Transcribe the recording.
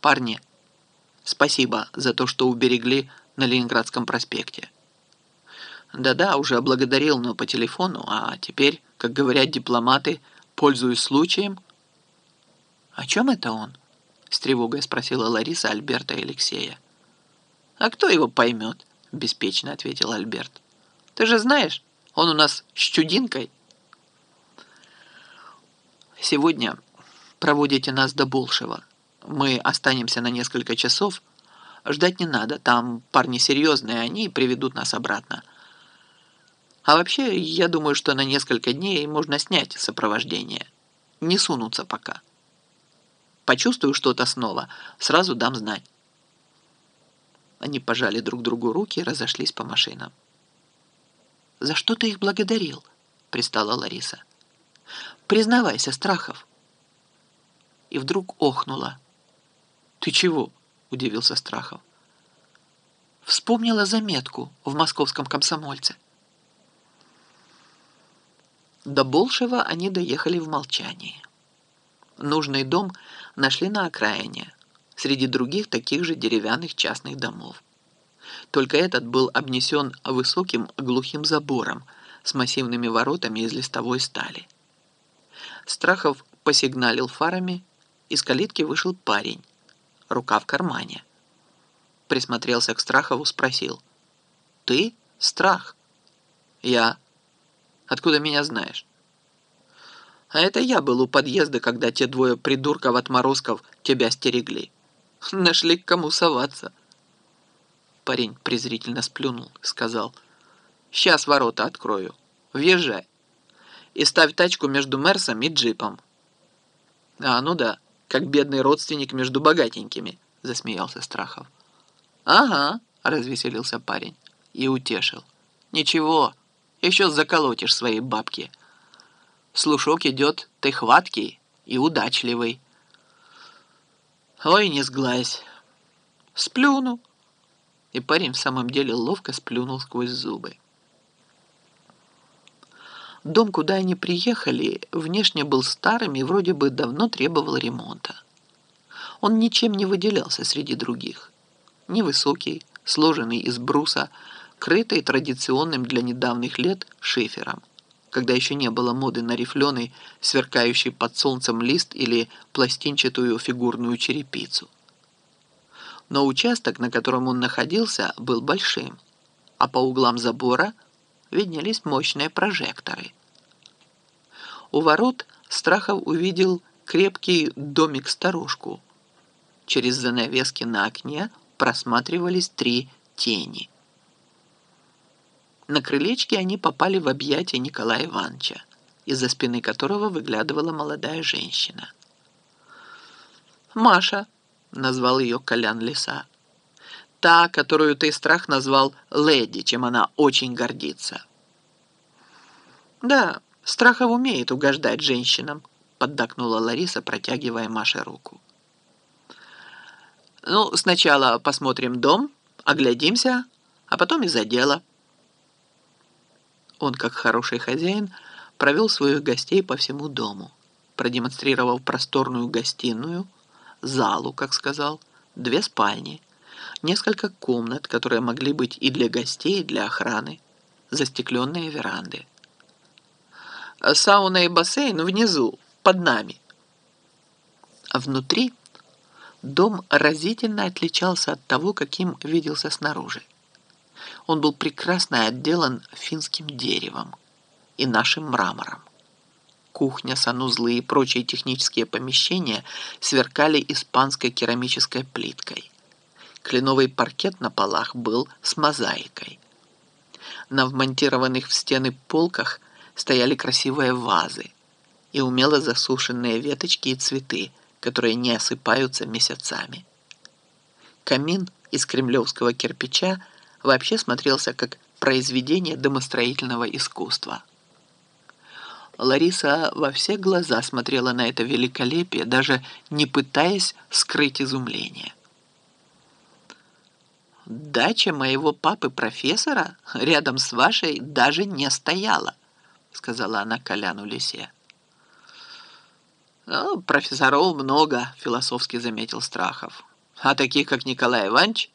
Парни, спасибо за то, что уберегли на Ленинградском проспекте. Да-да, уже благодарил, но по телефону, а теперь, как говорят дипломаты, пользуюсь случаем. О чем это он? С тревогой спросила Лариса Альберта и Алексея. А кто его поймет? Беспечно ответил Альберт. Ты же знаешь, он у нас с чудинкой. Сегодня проводите нас до Болшева. Мы останемся на несколько часов. Ждать не надо, там парни серьезные, они приведут нас обратно. А вообще, я думаю, что на несколько дней можно снять сопровождение. Не сунуться пока. Почувствую что-то снова, сразу дам знать. Они пожали друг другу руки и разошлись по машинам. «За что ты их благодарил?» — пристала Лариса. «Признавайся, Страхов». И вдруг охнула. «Ты чего?» — удивился Страхов. Вспомнила заметку в московском комсомольце. До Болшева они доехали в молчании. Нужный дом нашли на окраине, среди других таких же деревянных частных домов. Только этот был обнесен высоким глухим забором с массивными воротами из листовой стали. Страхов посигналил фарами, из калитки вышел парень, рука в кармане. Присмотрелся к Страхову, спросил. «Ты? Страх?» «Я. Откуда меня знаешь?» «А это я был у подъезда, когда те двое придурков-отморозков тебя стерегли. Нашли к кому соваться». Парень презрительно сплюнул, сказал. «Сейчас ворота открою. Въезжай. И ставь тачку между Мерсом и джипом». «А, ну да, как бедный родственник между богатенькими», засмеялся Страхов. «Ага», развеселился парень и утешил. «Ничего, еще заколотишь свои бабки. Слушок идет, ты хваткий и удачливый». «Ой, не сглазь. Сплюну» и парень в самом деле ловко сплюнул сквозь зубы. Дом, куда они приехали, внешне был старым и вроде бы давно требовал ремонта. Он ничем не выделялся среди других. Невысокий, сложенный из бруса, крытый традиционным для недавних лет шифером, когда еще не было моды на рифленый, сверкающий под солнцем лист или пластинчатую фигурную черепицу но участок, на котором он находился, был большим, а по углам забора виднелись мощные прожекторы. У ворот Страхов увидел крепкий домик-старушку. Через занавески на окне просматривались три тени. На крылечке они попали в объятия Николая Ивановича, из-за спины которого выглядывала молодая женщина. «Маша!» назвал ее Колян Лиса. Та, которую ты, страх, назвал леди, чем она очень гордится. Да, Страхов умеет угождать женщинам, поддакнула Лариса, протягивая Маше руку. Ну, сначала посмотрим дом, оглядимся, а потом и за дело. Он, как хороший хозяин, провел своих гостей по всему дому, продемонстрировав просторную гостиную, залу, как сказал, две спальни, несколько комнат, которые могли быть и для гостей, и для охраны, застекленные веранды. Сауна и бассейн внизу, под нами. А внутри дом разительно отличался от того, каким виделся снаружи. Он был прекрасно отделан финским деревом и нашим мрамором. Кухня, санузлы и прочие технические помещения сверкали испанской керамической плиткой. Кленовый паркет на полах был с мозаикой. На вмонтированных в стены полках стояли красивые вазы и умело засушенные веточки и цветы, которые не осыпаются месяцами. Камин из кремлевского кирпича вообще смотрелся как произведение домостроительного искусства – Лариса во все глаза смотрела на это великолепие, даже не пытаясь скрыть изумление. «Дача моего папы-профессора рядом с вашей даже не стояла», сказала она Коляну Лисе. «Ну, профессоров много», — философски заметил Страхов. А таких, как Николай Иванович,